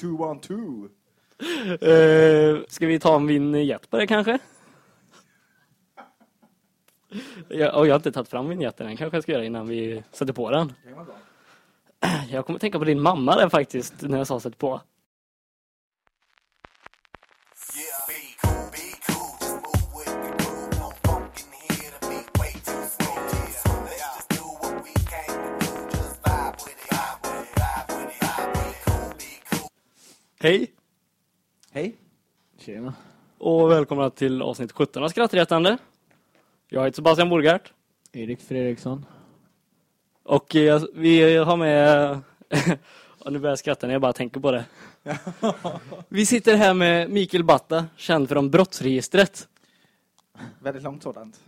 two, one, two. Eh, ska vi ta en vignett på det kanske? Jag, och jag har inte tagit fram vignetten än. Kanske jag ska göra innan vi sätter på den. Jag kommer tänka på din mamma där faktiskt när jag sa sätt på. Hej Hej. Tjena. och välkomna till avsnitt 17 av Skrattretande. Jag heter Sebastian Borgart Erik Fredriksson. och eh, vi har med... och nu börjar jag skratta när jag bara tänker på det. Vi sitter här med Mikael Batta, känd från brottsregistret. Väldigt långt sådant.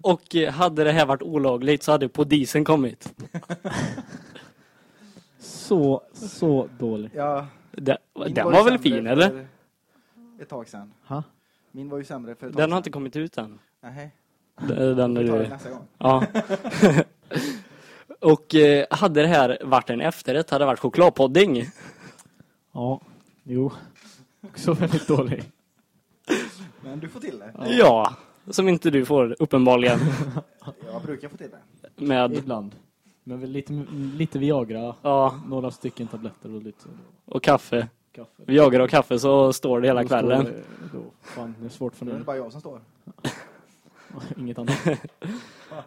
Och eh, hade det här varit olagligt så hade polisen kommit. Så, så dålig. Ja, Den, den ju var väl fin, eller? Ett tag sedan. Ha? Min var ju sämre för ett tag Den har inte kommit ut än. Nej, Den, den är, nästa gång. ja. Och eh, hade det här varit en efterrätt hade det varit chokladpudding. Ja, jo. Också väldigt dålig. Men du får till det. Ja, som inte du får uppenbarligen Jag brukar få till det. med Ibland. Men väl lite, lite Viagra, ja, några stycken tabletter och lite och kaffe. kaffe. Vi jagar och kaffe så står det hela Då kvällen. det- Då, fan, det är svårt för Nu är det nu. bara jag som står. Inget annat.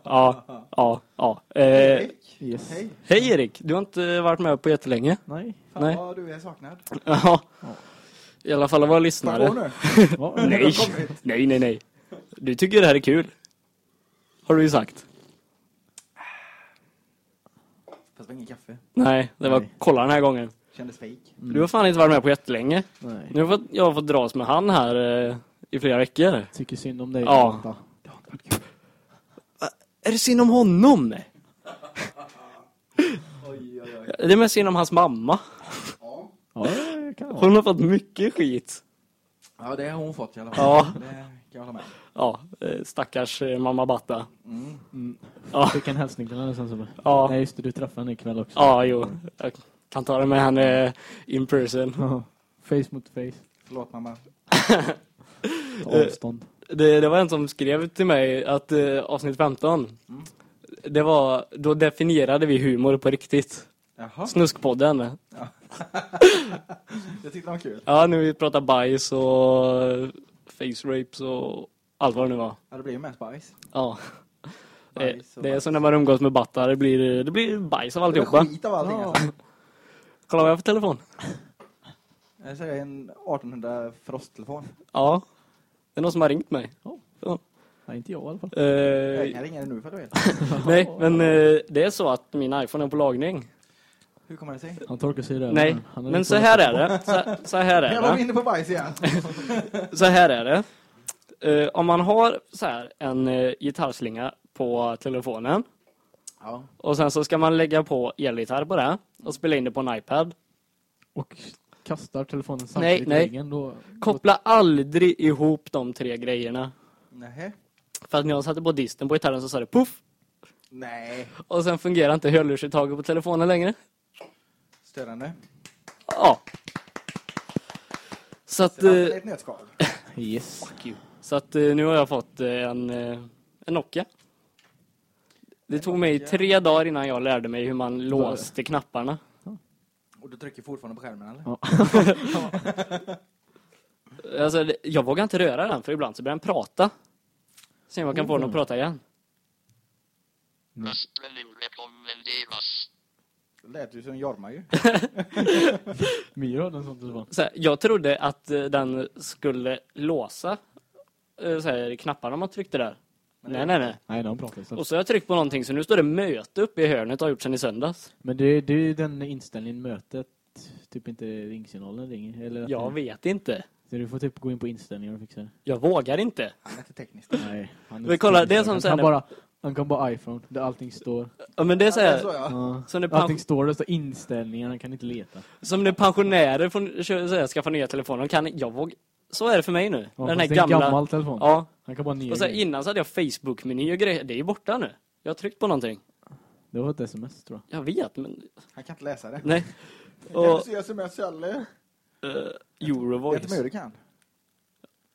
Ja, ja, ja. Eh, Erik, Yes. hej. hej Erik, du har inte varit med på jättelänge. Nej. Fan Nej. vad du är saknad. Ja. I alla fall av våra lyssnare. Nej, nej, nej, nej. Du tycker det här är kul. Har du ju sagt. Fast det var ingen kaffe. Nej, det var Nej. kolla den här gången. Kändes fake. Du har fan inte varit med på jättelänge. Nej. Nu har fått, jag har fått dras med han här eh, i flera veckor. Tycker synd om dig. Ja. Är det synd om honom? Oj, oj, oj. Det är mest synd om hans mamma. Ja. Ja. Hon har fått mycket skit. ja, det har hon fått i alla fall. Ja. Det kan jag hålla med. Ja, eh, stackars eh, mamma Batta. Mm. Mm. Ja. Fick en hälsning till henne sen så. Ja. Nej, just det. Du träffade henne ikväll också. Ja, jo. Jag kan ta det med henne eh, in person. Ja. Face mot face. Förlåt mamma. Avstånd. Det, det var en som skrev till mig att eh, avsnitt 15 Det var, då definierade vi humor på riktigt. Jaha. Snuskpodden. Jag tyckte det var kul. Ja, nu vi pratar bajs och face rapes och allt vad det nu var. Ja, det blev ju mest bajs. Ja. Det, Bajs det är bajs. som när man umgås med battar, det blir, det blir bajs av Det alltihopa. blev skit av allting Ja. alltså. Kolla vad jag har för telefon. Jag säger en 1800 frosttelefon. Ja. Det är någon som har ringt mig. Nej, inte jag i alla fall. Eh, Jag kan ringa dig nu för du vet. nej, men eh, det är så att min iPhone är på lagning. Hur kommer det sig? Han torkar sig i röven. Nej, men så här är det. Så, så här är Jag var det. inne på bajs igen. Så här är det. Eh, om man har så här en uh, gitarrslinga på telefonen Ja. och sen så ska man lägga på elgitarr på det och spela in det på en iPad. Och kastar telefonen Nej, samtidigt nej. i väggen. Då, Koppla aldrig ihop de tre grejerna. Nej. För att när jag satte på disten på gitarren så sa det puff Nej. och sen fungerar inte hörlursuttaget på telefonen längre. Störande. Ja. Så att, Det eh, ett nötskal. Yes. Så att eh, nu har jag fått eh, en, eh, en Nokia. Det tog mig tre dagar innan jag lärde mig hur man låste knapparna. Och du trycker fortfarande på skärmen eller? Ja. Alltså, jag vågar inte röra den för ibland så börjar den prata. Se om jag kan få den att prata igen. Rekommenderas. Det lät ju som Jorma ju. Myra hade en sån telefon. Så här, jag trodde att den skulle låsa så här, knapparna om man tryckte där. Nej, nej, nej. Nej, de pratar istället. Och så har jag tryckt på någonting så nu står det möte uppe i hörnet och har gjort sen i söndags. Men det, det är ju den inställningen mötet. Typ inte ringsignalen ringer. Eller Jag det- vet inte. Så du får typ gå in på inställningar och fixa det. Jag vågar inte. Han är inte teknisk. Nej. Han Men kolla, det är som han sen kan när- bara, Han kan bara iPhone, där allting står. Ja, men det är så Ja, det är här, så ja. Ja. Allting står, det står inställningar, han kan inte leta. som när pensionärer får så här, skaffa nya telefoner. De Kan, jag våg, så är det för mig nu. Ja, den här det är en gamla... gammal telefon. Ja, Han kan bara nya och så här, innan så hade jag Facebook-meny och grejer. Det är ju borta nu. Jag har tryckt på någonting. Det var ett sms tror jag. Jag vet, men Han kan inte läsa det. nej. Kan du Och se sms eller? uh, Vet du Eurovoice. hur du kan?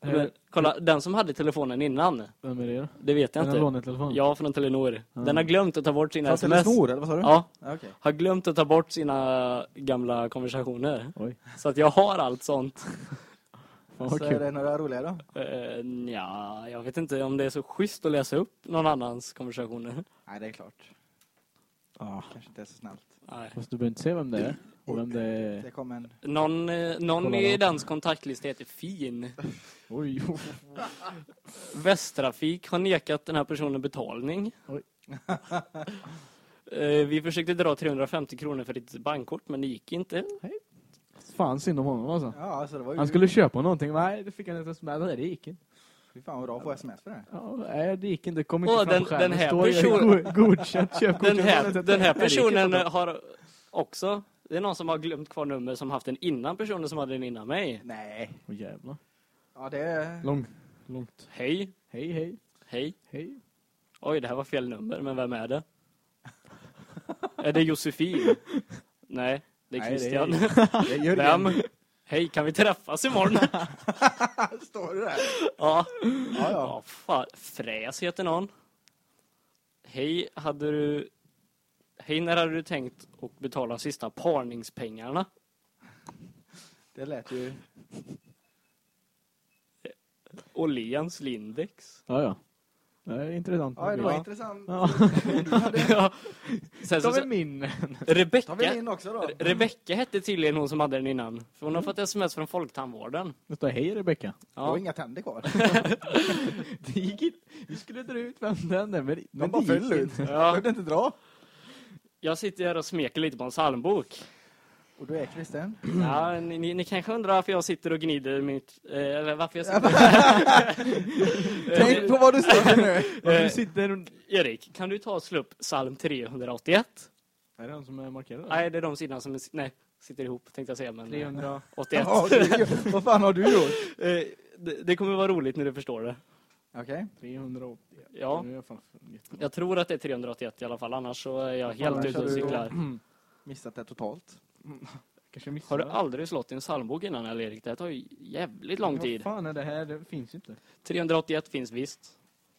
Men, kolla, den som hade telefonen innan, Vem är det då? det vet jag Den har inte. lånetelefon? Ja, från Telenor. Den har glömt att ta bort sina eller sms. snor, eller vad sa du? Ja, Okej. har glömt att ta bort sina gamla konversationer. Oj, Så att jag har allt sånt. Fan Så vad är kul. det några roliga då? Uh, ja, jag vet inte om det är så schysst att läsa upp någon annans konversationer. Nej, det är klart. Ja. Kanske inte är så snällt. Nej. Fast du behöver inte se vem det är. Och vem det är. Det kom en... Någon, eh, någon i då. dens kontaktlista heter Fin. Oj, oj. Västtrafik har nekat den här personen betalning. Oj. Eh, Vi försökte dra 350 kronor för ditt bankkort, men det gick inte. Fan synd om honom alltså. Ja, alltså det var ju... Han skulle köpa någonting. Nej, det fick han inte. Nej, det gick inte. Fy fan vad bra på sms för det. Ja, nej, det gick inte. Det kom inte Åh, fram den- på skärmen. den här Står personen- go- Godkänt köpkort. Den här, den här personen har också... Det är någon som har glömt kvar nummer som haft den innan personen som hade den innan mig. Nej. Åh jävlar. Ja, det är... Långt. Långt. Hej, Hej, hej. hej. Hej. Oj, det här var fel nummer, men vem är det? är det Josefin? Nej, det är Nej, det är Christian. Det är. Vem? Hej, kan vi träffas imorgon? Står det där? ja. Ja, ja. Ja, fan. Fräs heter någon. Hej, hade du... Hej, när hade du tänkt att betala sista parningspengarna? Det lät ju... Åhléns Lindex. Ja, ja. Det är intressant. Ja, det var Ja. intressant. Ja. Du hade... ja. Sen Ta så, min. Tar Rebecka, vi in också då? Re- Rebecka hette tydligen hon som hade den innan. För hon har fått sms från Folktandvården. Det står hej Rebecka. Det var Ja. inga tänder kvar. Det gick inte. Vi skulle dra ut vem den är, men, De men bara föll ut. inte. Ja. Behövde inte dra. Jag sitter här och smeker lite på en psalmbok. Och du är kristen? Ja, ni, ni, ni kanske undrar varför jag sitter och gnider mitt... Eh, eller varför jag sitter... Tänk på vad du står nu. Eh, du sitter... och- Erik, kan du ta och slå upp psalm 381? Är det den som är markerad? Nej, det är de sidorna som är, nej, sitter ihop, tänkte jag säga. Men, eh, 381. 81. Ja, vad fan har du gjort? Eh, det, det kommer vara roligt när du förstår det. Okej. 381. Ja. Nu är jag. Jag tror att det är 381 i alla fall, annars så är jag helt ute och cyklar. Missat det totalt. Har du aldrig slått en psalmbok innan, eller Erik? Det här tar ju jävligt lång tid. Vad fan är det här? Det finns inte. 381 finns visst.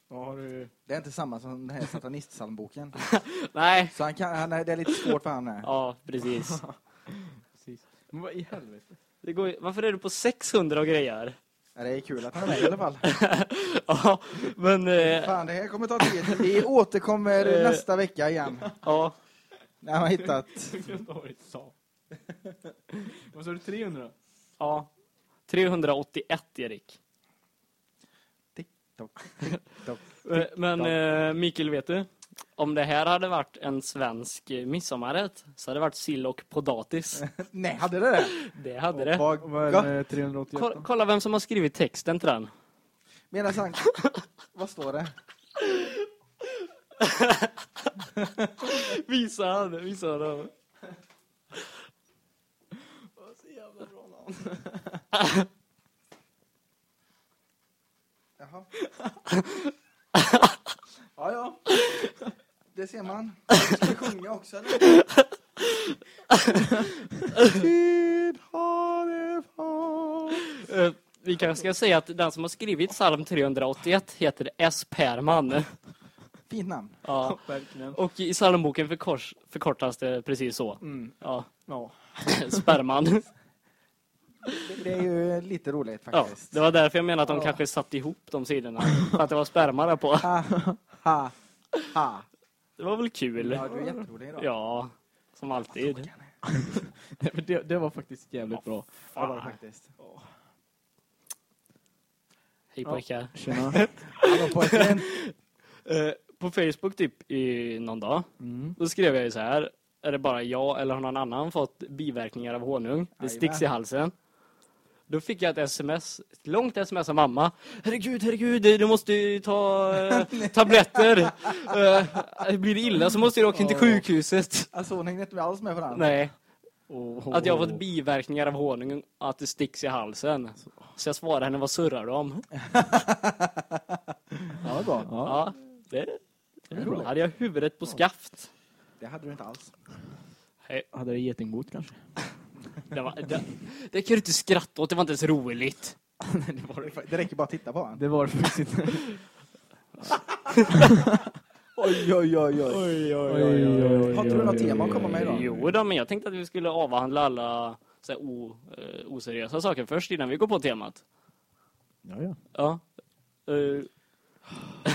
Har du? Det är inte samma som den här satanistsalmboken. Nej. Så han kan, han är, det är lite svårt för han här. Ja, precis. Precis. Men vad i helvete? Det går, varför är du på 600 och grejer? Ja, det är kul att han är med i alla fall. Ja, men... Eh, Fan, det här kommer ta tid. Vi återkommer Eh. nästa vecka igen. ja, När man har hittat... Vad sa du? 300? ja. 381, Erik. TikTok. Eh, Men eh, Mikael, vet du? Om det här hade varit en svensk eh, midsommarrätt så hade det varit sill och potatis. Nej, hade det det? Det hade det. Vad Vad är det med 381? Ko- kolla vem som har skrivit texten till den. Medan han... Vad står det? Visa han, visa han. Jaha. Ja, ja. Det ser man. Ska vi sjunga också, eller? Har det. Eh, Vi kanske ska säga att den som har skrivit psalm 381 heter S. Perman. Fint namn. Ja. Verkligen. Och i psalmboken förkors, förkortas det precis så. Mm. Ja. Ja. Sperman. Det, är ju lite roligt Ja, faktiskt. det var därför jag menade att de Ja. kanske satt ihop de sidorna. För att det var sperma där på. Ha, ha, ha. Det var väl kul? Ja, du är jätterolig idag. Ja, som alltid. Nej, men det, det var faktiskt jävligt bra. Ja, det var det faktiskt. Hej pojkar. Tjena. Hallå pojken. Eh, på Facebook typ i någon dag. Mm. Då skrev jag ju så här. Är det bara jag eller har någon annan fått biverkningar av honung? Det sticks i halsen. Då fick jag ett sms, ett långt sms av mamma. Herregud, herregud, du måste ju ta eh, tabletter. Eh, blir det illa så måste du åka in till sjukhuset. Alltså hon hängde inte alls med på den. Nej, Oh, att jag har fått biverkningar av honung att det sticks i halsen. Så jag svarade henne, vad surrar du om? Ja, bra. Ja. Det, det är bra. Hade jag huvudet på skaft? Det hade du inte alls. Hej. Hade det getingbot kanske? Det, var, det, det kan du inte skratta åt, det var inte ens roligt. Det räcker bara att titta på honom. Det var det faktiskt inte. Oj, oj, oj, oj. Oj, oj, oj, oj, Har inte du något tema att komma med idag? Jo då, men jag tänkte att vi skulle avhandla alla så här, o, eh, oseriösa saker först innan vi går på temat. Ja, ja. Ja. Eh,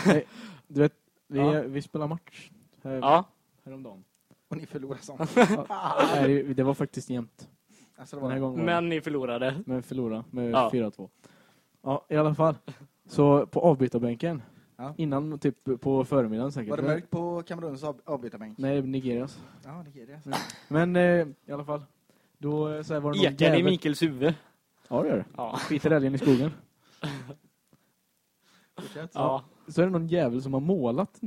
Nej, du vet, vi, Ja. vi spelar match här, ja. häromdagen. Och ni förlorar sånt. Nej, det- det var faktiskt jämnt. Alltså, det Den här gången var det. Men ni förlorade. Men förlora med Ja. 4-2. Ja, i alla fall. Så på avbytarbänken. Ja. Innan, typ på förmiddagen säkert. Var det mörkt på Kameruns av- avbytarbänk? Nej, Nigerias. Ja, Nigeria. Men eh, i alla fall. Då eh, så här, var det någon Ekar i jävel. Mikaels huvud. Ja, det gör det. Ja. Skiter älgen i skogen. Fortsätt. Ja. Så är det någon jävel som har målat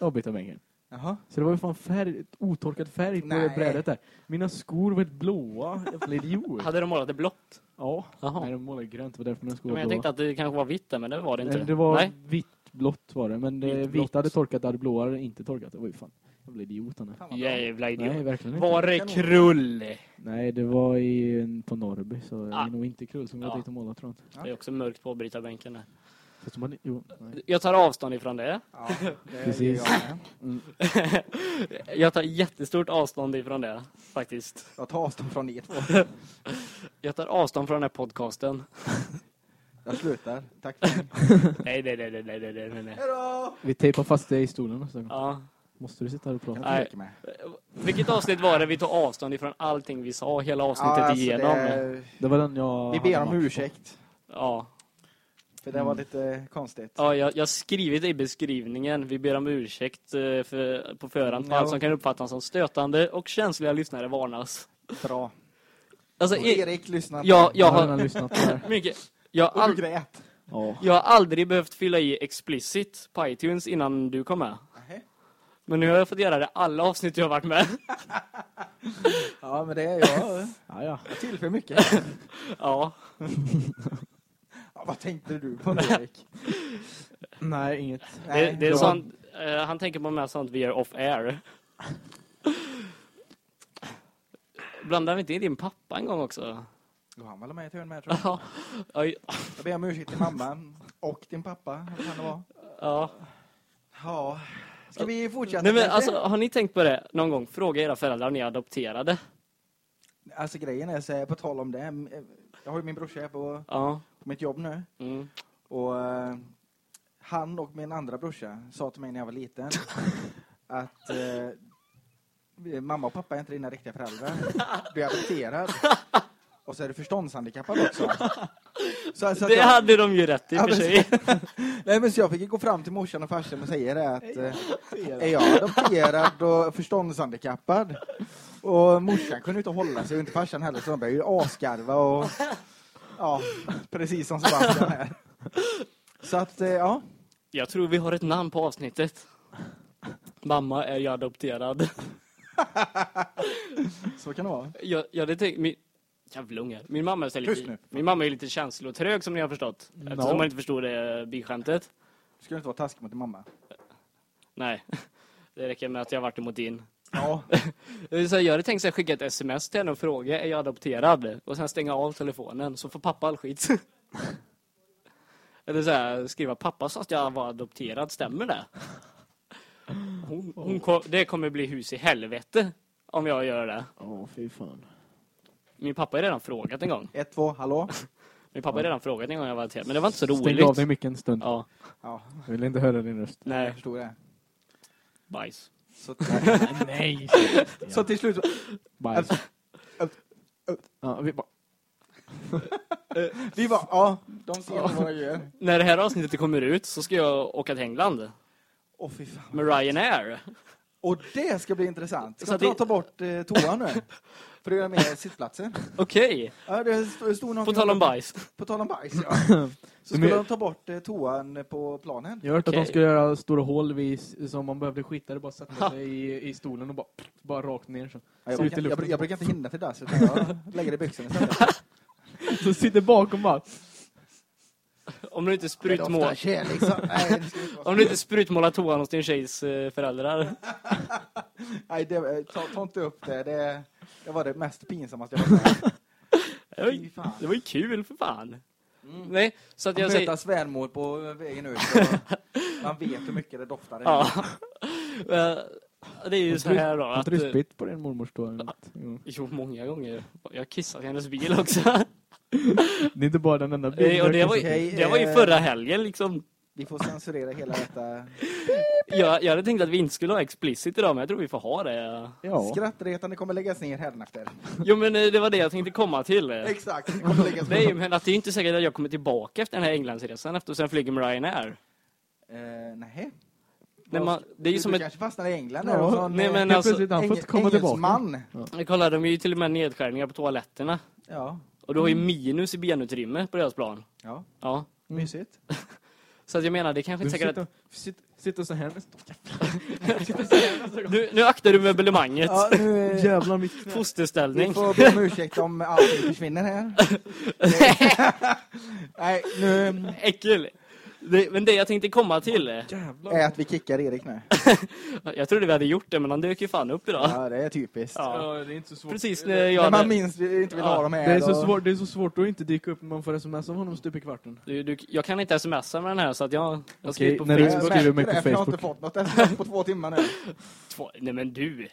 avbytarbänken. Jaha. Så det var ju fan färg, otorkad färg på Nej. brädet där. Mina skor var helt blåa. Jävla idiot. Hade de målat det blått? Ja. Jaha. Nej, de målade grönt. Det var därför mina skor Men var jag blåa. tänkte att det kanske var vitt där, men det var det inte. Nej, det var Nej. vitt, blått var det. Men det Vitt, blått. vita hade torkat, det hade blåa hade inte torkat. Det var ju fan. Jag blev idiot han är. Jävla Nej, idiot. verkligen inte. Var det krull? Nej, det var i, på Norrby. Så det Ah. är nog inte krull som Ja. var dit och målat tror jag. Det är också mörkt på avbrytarbänken. där. De hade, jo. Jag tar avstånd ifrån det. Ja, det Precis. jag med. Jag tar jättestort avstånd ifrån det, faktiskt. Jag tar avstånd från er två. Jag tar avstånd från den här podcasten. Jag slutar. Tack för. Nej, nej, nej, nej, nej, nej, nej, nej. Hejdå! Vi tejpar fast dig i stolen nästa. Ja. Måste du sitta här och prata? Nej. med. Vilket avsnitt var det vi tog avstånd ifrån allting vi sa hela avsnittet Ja, alltså, igenom? det- Det var den jag Vi ber om match på. ursäkt. Ja. För det var lite konstigt. Ja, jag, jag har skrivit i beskrivningen. Vi ber om ursäkt eh, för, på förhand för Ja. allt som kan uppfattas som stötande och känsliga lyssnare varnas. Bra. Alltså, Och Erik lyssnar. Ja, jag har lyssnat på det. Mycket. Jag har, Och all, du grät. Ja. jag har aldrig behövt fylla i explicit på iTunes innan du kom med. Men nu har jag fått göra det alla avsnitt jag har varit med. Ja, men det är jag. Ja, ja. Jag tillför mycket. Ja. Vad tänkte du på nu, Erik? Nej, inget. Det, Nej, det är sånt, eh, han tänker på med sånt vi gör off air. Blandar vi inte in din pappa en gång också? Ja, han var med i ett hörn med, tror jag. Oj. Jag ber om ursäkt till mamma och din pappa. Kan det vara? Ja. Ja. Ska vi fortsätta? Nej, men, kanske? alltså, har ni tänkt på det någon gång? Fråga era föräldrar om ni är adopterade. Alltså grejen är så här, på tal om det. Jag har ju min brorsa här på, Ja. På mitt jobb nu. Mm. Och eh, han och min andra brorsa sa till mig när jag var liten att eh, mamma och pappa är inte dina riktiga föräldrar. Du är adopterad. Och så är du förståndshandikappad också. Så, så att Det jag, hade de ju rätt i Ja, för sig. nej, men så jag fick gå fram till morsan och farsan och säga det att eh, är jag adopterad och förståndshandikappad? Och morsan kunde inte hålla sig och inte farsan heller så de började ju asgarva och ja, precis som Sebastian här. Så att eh, ja, Jag tror vi har ett namn på avsnittet. Mamma är jag adopterad. så kan det vara. Jag, jag hade tänkt, min, jävla unge. Min mamma är lite, min mamma är lite känslotrög som ni har förstått. Eftersom man inte förstod det biskämtet. Ska du inte vara taskig mot din mamma? Nej, det räcker med att jag har varit emot din. Ja. Så jag hade tänkt så här, skicka ett sms till henne och fråga, är jag adopterad? Och sen stänga av telefonen, så får pappa all skit. Eller så här, skriva, pappa sa att jag var adopterad, stämmer det? Hon, hon kom, det kommer bli hus i helvete om jag gör det. Åh, fy fan. Min pappa har redan frågat en gång. Ett, två, hallå? Min pappa har redan frågat en gång jag var adopterad, men det var inte så Stäng av roligt. dig mycket en stund. Ja, Ja, Jag vill inte höra din röst. jag nej, förstod det. bajs. Så, Nej! så till slut, Bajs. Ja, vi bara... vi var, ja, de ser vad jag gör. När det här avsnittet kommer ut så ska jag åka till England Åh fy fan. med Ryanair. Och det ska bli intressant. Så Ska att ta, det- ta bort eh, toan nu? För det är med sittplatser. Okej, Ja, det stod, stod på tal om bajs. På tal om bajs, ja. Så Men- skulle de ta bort eh, toan på planen. Jag har hört att Okej. de skulle göra stora hål vid, som om man behövde skita det bara sätta sig i, i stolen och bara, bara rakt ner så. Ja, jag, Så brukar, jag, jag brukar inte hindra till dass, utan jag lägger det i byxorna istället. Så sitter bakom bara. Om du inte Det är sprutmål, ofta kärlek, så... Nej, det ska inte vara så. om du inte sprutmålar toan hos din tjejs eh, föräldrar. Nej det, ta, ta inte upp det. det. Det var det mest pinsammaste jag varit. Det var, ju- det var ju kul för fan. Mm. Nej, så att jag Att säger... möta svärmor på vägen ut. och Man vet hur mycket det doftar. Ja. Eh, Det är ju så här då Har du spytt på din mormors då? Jo, många gånger. Jag kissade i hennes bil också. Det är inte bara den enda Eh, bilden. Och det var, ju, det var ju eh, förra helgen liksom. Vi får censurera hela detta. Jag, jag hade tänkt att vi inte skulle ha explicit idag, men jag tror vi får ha det. Ja. Skrattretande kommer läggas ner hädanefter. Jo, men eh, det var det jag tänkte komma till. Exakt. Nej, men att det är inte säkert att jag kommer tillbaka efter den här Englandsresan efter sen flyger med Ryanair. Eh, nej. Nej, man, det är ju du, som du ett... kanske fastnar i England. Ja, och så nej, eh, men alltså, han får inte komma tillbaka. engelsman. Jag kollade, de är ju till och med nedskärningar på toaletterna. Ja, Och du har ju minus i benutrymme på deras plan. ja. Ja. Mysigt. Så att jag menar, det kanske inte säkert att... sitter, här nästa Sitter så här nästa gång. Nu, nu aktar du möblemanget. Ja, nu, eh, Jävlar mitt knä. vi Fosterställning. får be om ursäkt om allting försvinner här. nej, nu Äckel. Det, men det jag tänkte komma till. Jävlar. är att vi kickar Erik nu. Jag trodde vi hade gjort det, men han dök ju fan upp idag. Ja, det är typiskt. Ja. Ja, det är inte så svårt. Precis det, när jag När man hade... minst inte vill Ja, ha dem här. det, är så svårt, det är så svårt att inte dyka upp när man får sms av honom stup i kvarten. Du, du, jag kan inte smsa med den här, så att jag, jag Okej, skriver på när du Facebook. skriver märker mig på det, för Jag har inte Facebook. fått något sms på två timmar nu. Två, nej men du.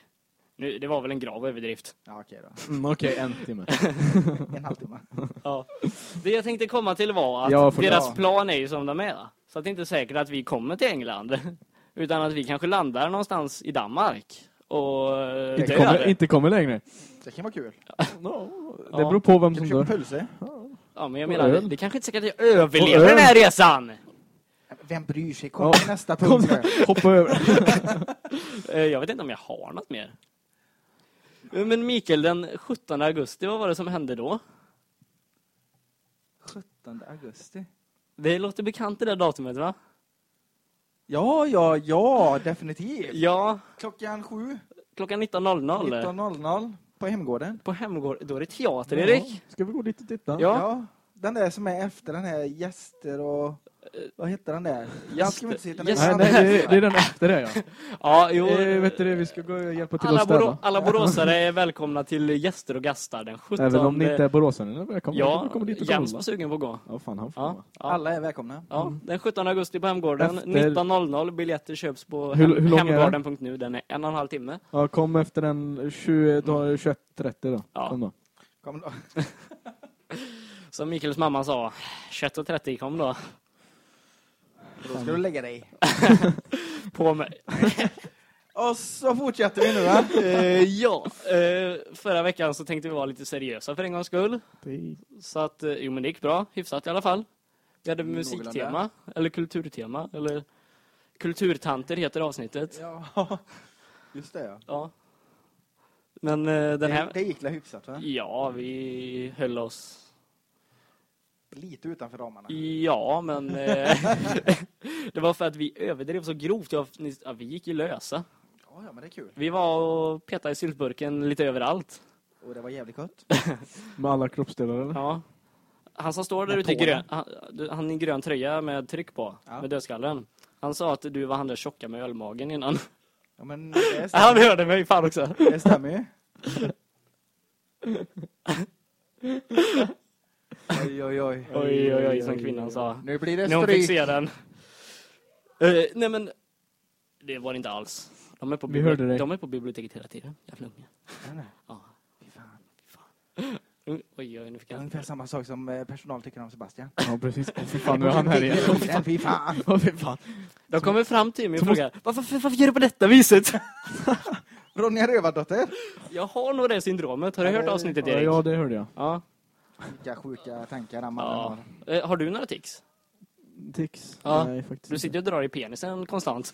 Nu, det var väl en grav överdrift. Ja, okej då. Mm, Okej, en timme. En halvtimme. Ja. Det jag tänkte komma till var att Ja, deras ja. plan är ju som de är. Så att det är inte säkert att vi kommer till England. Utan att vi kanske landar någonstans i Danmark. Och eh, Inte kommer, inte kommer längre. Det kan vara kul. No, Ja. det beror på vem som dör. pulser? Ja, men jag menar, det, det kanske inte är säkert att jag överlever den här resan. Vem bryr sig? Kom Ja. till nästa punkt. Hoppa över. Eh, Jag vet inte om jag har något mer. Men Mikael, den 17 augusti, vad var det som hände då? 17 augusti. Det låter bekant det där datumet va? Ja, ja, ja, definitivt. Ja, Klockan sju, klockan 19.00. 19.00 på Hemgården. På Hemgård, då är det teater Erik. Ska vi gå dit och titta? Ja. Ja, den där som är efter den här gäster och... Vad heter den där? Jag ska inte sitta Gäster- Nej, nej, det, är, det är den efter det ja. Ja, jo. Eh, vet du det, vi ska gå och hjälpa till alla, att städa. Boro, alla boråsare är välkomna till gäster och gastar den 17. Även om ni inte är boråsare, eller välkomna. Ja, kommer dit och Jens var sugen på att gå. Ja, fan han får Ja, ja. Alla är välkomna. Ja, den 17 augusti på Hemgården. Efter- 19.00. Biljetter köps på hem, hur är hemgården.nu. Den är en och en halv timme. Ja, kom efter den 20, då, 21.30 då. Ja. Kom då. Kom då. Som Mikaels mamma sa, 21.30 kom då. Då ska du lägga dig. På mig. Och så fortsätter vi nu va? Eh, ja, eh, förra veckan så tänkte vi vara lite seriösa för en gångs skull. Så att, eh, jo men det gick bra, hyfsat i alla fall. Vi hade musiktema, eller kulturtema, eller Kulturtanter heter avsnittet. Ja, just det ja. Ja. Men eh, den Det, här... det gick väl hyfsat va? Ja, vi höll oss... Lite utanför ramarna. Ja, men... eh, det var för att vi överdrev så grovt. Ja, vi gick ju lösa. Ja, ja, men det är kul. Vi var och petade i syltburken lite överallt. Och det var jävligt gott. Med alla kroppsdelar eller? Ja. Han som står där ute i grön, han, han i grön tröja med tryck på, Ja. med dödskallen. Han sa att du var han där tjocka med ölmagen innan. Ja, men det Han hörde mig fan också. det stämmer ju. Oj, oj, oj. Oj, oj, oj, som kvinnan sa. Nu blir det När hon fick stryk. se den. Eh, nej men, det var det inte alls. De är, på Vi bibli- hörde dig. de är på biblioteket hela tiden. Jävla unga. Ja, nej. Ja. Fy fan. Oj, oj, oj, nu fick Det är jag... ungefär samma sak som eh, personal tycker om Sebastian. Ja, precis. Åh, fy fan, nu är han här igen. Fy fan. Åh, fy fan. De kommer fram till mig och frågar varför, varför, varför gör du på detta viset? Ronja Rövardotter. Jag har nog det syndromet. Har du Ja, hört avsnittet Ja, Erik? ja, det hörde jag. Ja. Vilka sjuka tankar han ja. har. Eh, Har du några tics? Tics? Ja. Nej, faktiskt Du sitter och drar i penisen konstant.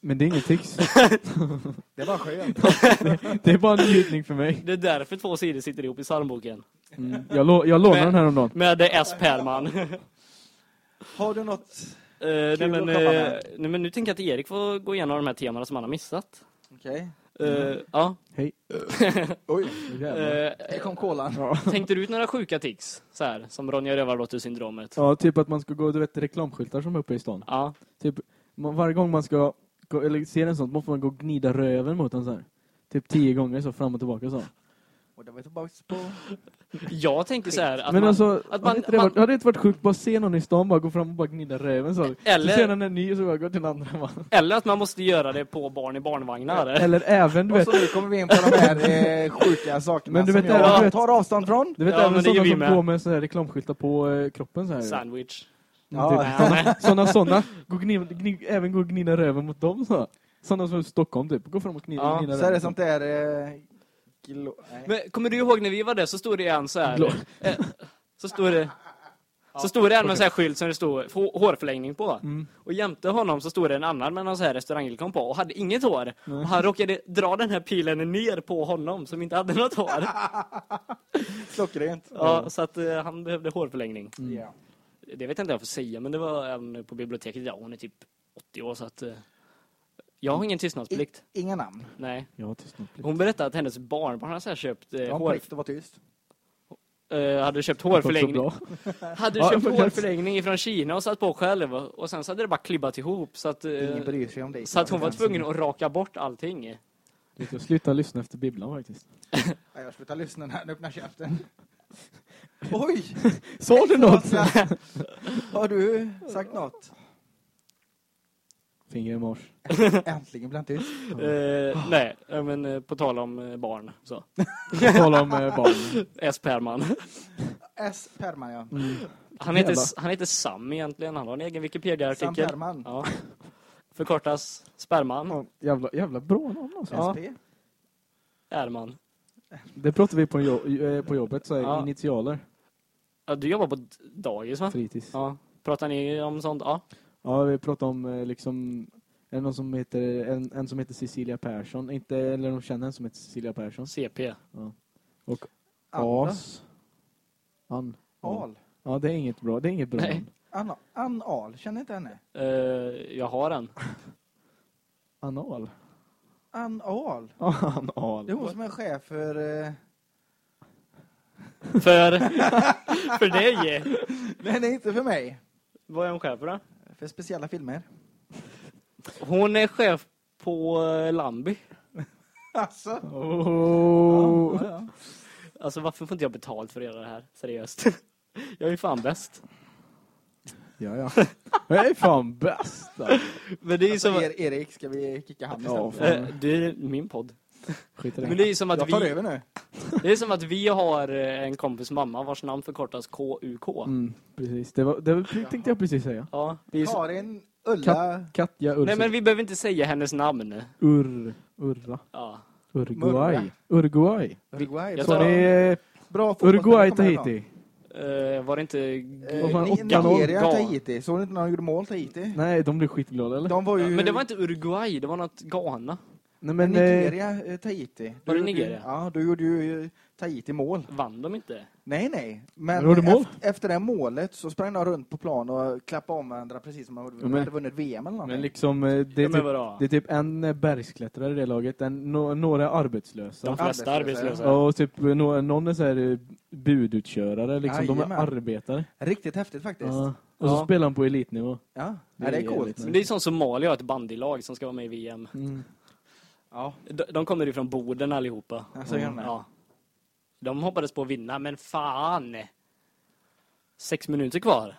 Men det är ingen tics. Det var skönt. Det är bara en njutning för mig. Det är därför två sidor sitter ihop i psalmboken. Mm. Jag, lå jag lånade Men- den här om dagen. Med S. Perman. Har du något? Eh, nej, men, eh, med. nej, men nu tänker jag att Erik får gå igenom de här temana som han har missat. Okej. Eh, ja. Hej. Oj. Jävlar. Eh, Här kom kolan. Ja. tänkte du ut några sjuka tics? Så här, som Ronja Rövardotter-syndromet? ja, typ att man ska gå, du vet reklamskyltar som är uppe i stan. Ja. Typ, man, varje gång man ska, gå, eller ser en sån, måste man gå och gnida röven mot den så här. Typ tio gånger så fram och tillbaka så. Och då var tillbaka på... Jag tänker så här att Men man, alltså, att man- hade, inte det man- varit, hade det inte varit sjukt bara se någon i stan bara gå fram och bara gnida röven så. Eller- Så ser han en ny och så bara går till den andra. Va? eller att man måste göra det på barn i barnvagnar. Eller även, du Och vet, så nu kommer vi in på de här eh, sjuka sakerna Men du som vet, jag även- du vet- tar avstånd från. du vet Ja, även det sådana som med. går med så här reklamskyltar på eh, kroppen så här. Sandwich. Ja, Typ. Sådana, sådana, gå och gni, gni, även gå och gnida röven mot dem så. Sådana som i Stockholm typ, gå fram och gnida, Ja, gnida Så är det röven. sånt där... Eh, glo- nej. Men kommer du ihåg när vi var där så stod det en så här... Glå- eh, så stod det... Så stod det en med en sån här skylt som det stod hå- hårförlängning på. Mm. Och jämte honom så stod det en annan med någon så här restaurangreklam på och hade inget hår. Och han råkade dra den här pilen ner på honom som inte hade något hår. Klockrent. Ja, så att eh, han behövde hårförlängning. Ja. Det vet jag inte om jag får säga, men det var en på biblioteket idag. Hon är typ 80 år så att... eh, Jag har ingen tystnadsplikt. I, inga namn. Nej. Ja, tystnadsplikt. Hon berättade att hennes barnbarn hade så här köpt eh, Jag har hår, att vara tyst. eh, hade köpt hårförlängning. Hade Ja, köpt hårförlängning från Kina och satt på själv. Och sen så hade det bara klibbat ihop så att, eh, Ingen bryr sig om dig. så att hon var tvungen att raka bort allting. Jag slutar lyssna efter bibblan faktiskt. Ja, jag slutar lyssna när han öppnar käften. Oj! Sa du något? Har du sagt något? Finger i mars. Äntligen blir han tyst. Eh, nej, eh, men eh, på tal om eh, barn så. Tala om eh, barn. S. Perman. S. Perman, ja. Han heter, han heter Sam egentligen. Han har en egen Sam Wikipedia-artikel. Perman. Ja. Förkortas Sperman. Ja, jävla, jävla bra namn alltså. Ja. SP. Ärman. Det pratar vi på, jo, eh, på jobbet, så Ja. initialer. Ja, du jobbar på dagis va? Fritids. Ja. Pratar ni om sånt? Ja. Ja, vi pratar om eh, liksom en, någon som heter, en, en som heter Cecilia Persson. Inte, eller de känner en som heter Cecilia Persson. CP. Och Anna. As. An. Al. Ja, det är inget bra. Det är inget bra Nej. Anna. Ann Al. Känner inte henne? Eh, jag har en. Anal. Ann Al. Ja, Anal. Det är hon som är chef för... Eh... För, för dig. Nej, nej, inte för mig. Vad är hon chef för då? För speciella filmer. Hon är chef på eh, Lambi. Alltså. Oh. Ja, ja. Alltså varför får inte jag betalt för att göra det här? Seriöst. Jag är ju fan bäst. Ja, ja. Jag är fan bäst. då. Men det är ju som... Alltså, er, Erik, ska vi kicka han Ja, istället? fan. Eh, det är min podd. Skit i Men det. det är ju som att Jag tar vi... över nu. Det är som att vi har eh, en kompis mamma vars namn förkortas KUK. Mm, precis. Det, var, det var- tänkte jag precis säga. Ja, vi är så... Karin, Ulla, Katja Ursa. Nej men vi behöver inte säga hennes namn. Ur, Urra. Ja. Uruguay. Uruguay. Uruguay. Jag Så tar- det är Bra Uruguay. Tahiti. Eh, var det inte... 8-0. Nigeria, Tahiti. Såg ni inte när de gjorde mål, Tahiti? Nej, de blev skitglada eller? De var ju... Men det var inte Uruguay, det var något Ghana. Nej, Men men... eh, Nigeria, eh, Tahiti. Var det Nigeria? Ja, då gjorde ju eh, Tahiti mål. Vann de inte? Nej, nej. Men Men efter, efter det målet så sprang de runt på plan och klappade om varandra precis som om de Ja, men- hade vunnit VM eller någonting. Men liksom, eh, det är, typ, det är typ en bergsklättrare i det laget, en, no, några arbetslösa. De flesta Arbetslösa. Ja, och typ nå- någon är så här budutkörare, liksom. de är arbetare. Riktigt häftigt faktiskt. Ja. Och så Ja. spelar han på elitnivå. Ja, Det det är är, coolt. Men det är som Somalia har ett bandylag som ska vara med i VM. Mm. Ja, De, de kommer ifrån Boden allihopa. alltså, det? Ja. De hoppades på att vinna, men fan! Sex minuter kvar.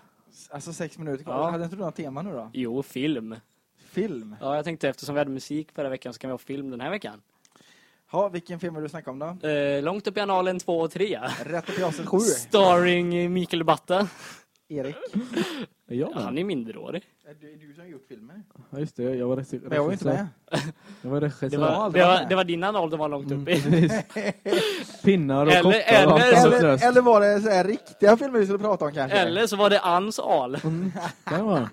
Alltså sex minuter kvar. Ja. Hade inte du något tema nu då? Jo, film. Film. Ja, jag tänkte eftersom vi hade musik förra veckan så kan vi ha film den här veckan. Ja, vilken film vill du snacka om då? Eh, långt upp i analen 2 och 3. Rätt upp i aset sju. Starring Mikael Batta. Erik. Är Ja, han är minderårig. Är det du som har gjort filmen? Ja, just det. Jag var regi- Men jag var inte regissör. med. Jag var regissör. Det var, det var, det var din anal de var långt upp i. Mm. Pinnar och Eller- koppar eller och allt så- Eller, eller var det så här riktiga filmer vi skulle prata om kanske? Eller så var det Ans al. Mm, det var.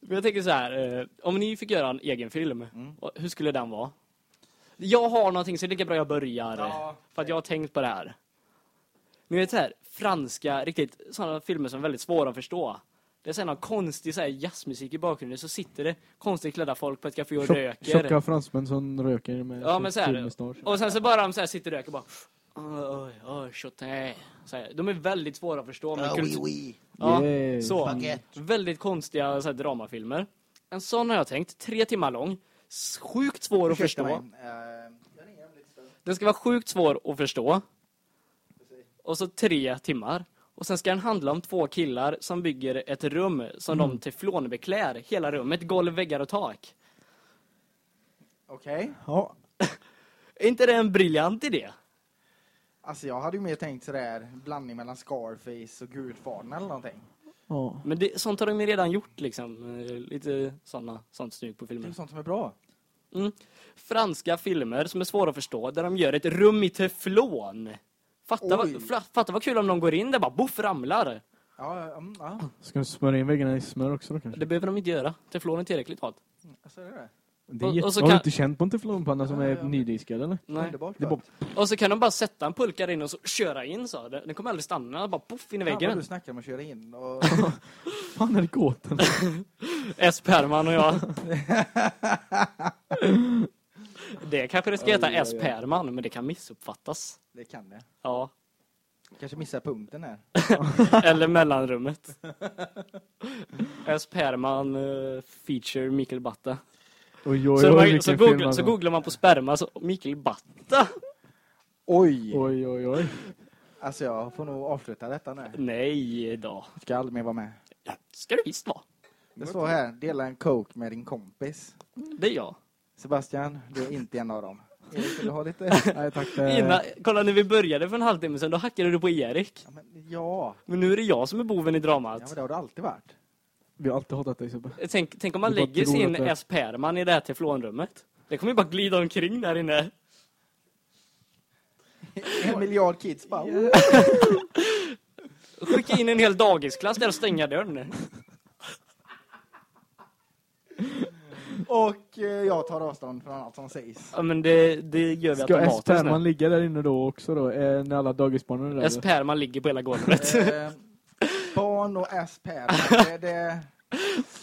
Jag tänker så här, eh, om ni fick göra en egen film, Mm. hur skulle den vara? Jag har någonting så det är lika bra jag börjar. Ja. För att jag har tänkt på det här. Ni vet så här, franska, riktigt sådana filmer som är väldigt svåra att förstå. Det är så här konstig så här, jazzmusik i bakgrunden, så sitter det konstigt klädda folk på ett café och Tjock, röker. tjocka fransmän som röker med Ja, men så här- mustasch. Och sen så bara de så här sitter och röker bara Oj, oj, oj, chotin. Så här, De är väldigt svåra att förstå. Men Ja, kul- oui, oui. Ja, Yes. så. Baguette. Väldigt konstiga så här, dramafilmer. En sån har jag tänkt, tre timmar lång. Sjukt svår att Ursäkta förstå. mig. Eh. Den ska vara sjukt svår att förstå. Och så tre timmar. Och sen ska den handla om två killar som bygger ett rum som de teflonbeklär hela rummet, golv, väggar och tak. Okej. Ja. Är inte det en briljant idé? Alltså jag hade ju mer tänkt sådär, blandning mellan Scarface och Gudfadern eller någonting. ja. Men det, sånt har de ju redan gjort liksom. Eh, Lite såna, sånt snyggt på Det är filmer. sånt som är bra. Mm. Franska filmer som är svåra att förstå där de gör ett rum i teflon. Fatta, vad, fatta vad kul om de går in där bara boff ramlar. Ja, ja, mm, ja. Ska du smörja in väggarna i smör också då kanske? Det behöver de inte göra. Teflon är tillräckligt halt. Alltså, det är det. Det är och- och så Har du kan- inte känt på en teflonpanna som Ja, är ja, nydiskad eller? Nej. Underbart. Det bara... Och så kan de bara sätta en pulka där inne och så köra in så. Den kommer aldrig stanna, bara poff in i väggen. du snackar om att köra in. Och... Fan är det gåten? S. Perman och jag. det kanske det ska heta S. Perman, men det kan missuppfattas. det kan det. Ja. Kanske missar punkten här. Eller mellanrummet. S. Perman uh, feature Mikael Batta. Oj, oj, Så, oj, man, så, film googlar, alltså. så googlar man på sperma, så Mikael Batta? Oj! Oj, oj, oj. Alltså jag får nog avsluta detta nu. Nej då. Ska aldrig mer vara med. Ja, ska det visst vara. Det står här, dela en coke med din kompis. Det är jag. Sebastian, du är inte en av dem. Erik, vill du ha lite? Nej, tack. eh, Innan, kolla när vi började för en halvtimme sedan, då hackade du på Erik. Ja, men, ja. Men nu är det jag som är boven i ja, dramat. men det har du alltid varit. Vi har alltid hatat dig Sebbe. Tänk, tänk om man Du lägger sin S. Perman i det här teflonrummet. Det kommer ju bara glida omkring där inne. En miljard kids bara... Skicka in en hel dagisklass där och stänga dörren. Och eh, jag tar avstånd från allt som sägs. Ja men det, det gör vi Ska automatiskt Perman nu. ligga där inne då också då? Eh, när alla dagisbarnen är där? S. Perman ligger på hela golvet. Eh, barn och S. Det, det,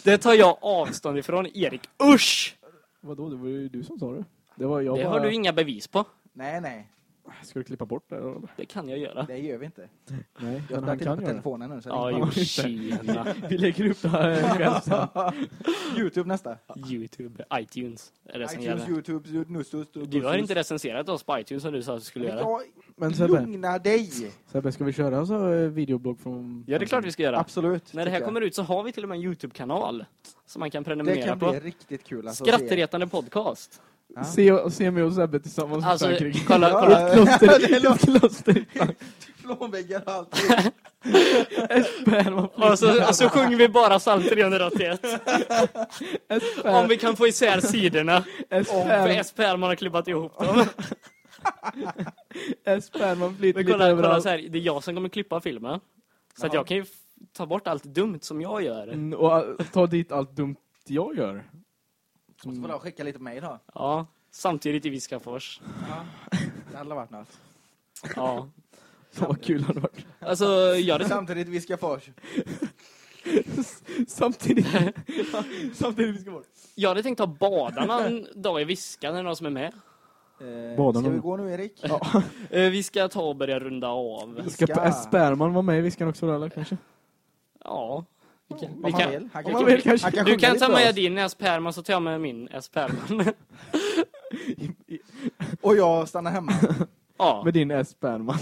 Det tar jag avstånd ifrån. Erik, usch! Vadå, det var ju du som sa det. Det var jag Det bara... har du inga bevis på. nej, nej. Ska du klippa bort det eller? Det kan jag göra. Det gör vi inte. Nej, Jag han till kan på det. telefonen nu. Så Ja, det jo, det. tjena. Vi lägger upp det här själv sen. Youtube nästa. Youtube, iTunes det iTunes. Youtube, Nustus, Du har inte recenserat oss på iTunes som du sa att du skulle göra. Ja, Men Sebbe, lugna dig! Sebbe, ska vi köra så eh, videoblogg från... Ja, det är klart vi ska göra. Absolut. När det här jag. kommer ut så har vi till och med en Youtube-kanal som man kan Det prenumerera kan på. bli riktigt kul. Alltså. Skrattretande podcast. Ja. Se, se mig och Sebbe tillsammans i Alltså, Frankrike. kolla, kolla. Ett kloster, kloster. Teflonväggar och allt. Och så, och så sjunger vi bara psalm 381. Om vi kan få isär sidorna. För sperma, S. Perman har klippat ihop dem. sperma flyter lite kolla, kolla så här, det är jag som kommer klippa filmen. Så att jag kan ju ta bort allt dumt som jag gör. Mm, Och ta dit allt dumt jag gör. Så får du skicka lite mig då. Ja, samtidigt i Viskafors. Ja. Det hade varit något. Ja. Fan vad kul hade varit. Alltså, jag hade Samtidigt Viskafors. Samtidigt. Samtidigt vi ska bort. Jag hade tänkt ta badarna en dag i Viskan, är det någon som är med? Eh, Badarna. ska vi gå nu Erik? Ja. Eh, vi ska ta och börja runda av. Ska Ska. Sperman vara med i Viskan också eller kanske? Ja. Vi kan, Om vi han kan, vill. Han kan, vill kanske. han kan du kan ta med oss. din S. Perman så tar jag med min S. Perman. Och jag stannar hemma. ja. Med din S. Sperman.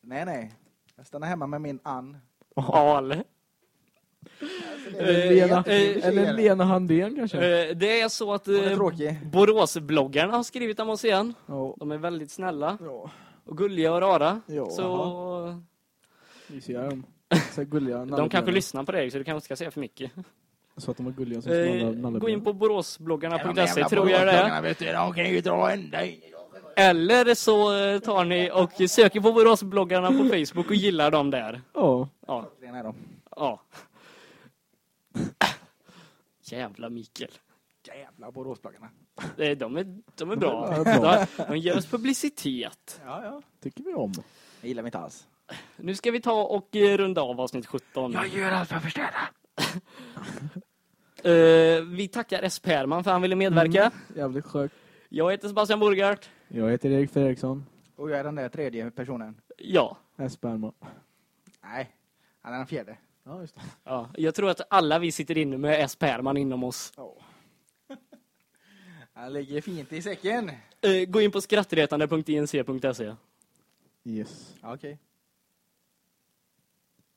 nej, nej. Jag stannar hemma med min Ann. Ja, eller? Eller Eh, Lena, jättemycket eller tjejer. Lena Handén kanske? Eh, Det är så att eh. Boråsbloggarna har skrivit om oss igen. Ja. De är väldigt snälla Ja. och gulliga och rara. Ja. Så Vi ser dem. Så gulliga de kanske lyssnar på dig så du kanske ska säga för mycket. Så att de var gulliga som Eh, nalla- Gå in på boråsbloggarna.se tror jag det är. Vet du, de kan ju dra ända in. Eller så eh, tar ni och söker på Boråsbloggarna på Facebook och gillar dem där. Ja. Ja, Det är de. ja. Jävla Mikael. Jävla Boråsbloggarna. Eh, De är, de är bra. De, de ger oss publicitet. Ja, ja. Tycker vi om. Jag gillar mig inte alls. Nu ska vi ta och eh, runda av avsnitt 17. gör allt för att förstöra. Eh, vi tackar S. Perman för att han ville medverka. Jävligt sjukt. Jag heter Sebastian Borgart. Jag heter Erik Fredriksson. Och jag är den där tredje personen. Ja. S. Sperma. Nej, han är den fjärde. Ja, just det. ja. Jag tror att alla vi sitter inne med S. Perman inom oss. Han ligger fint i säcken. Eh, gå in på skrattretande.inc.se. Yes. Okej.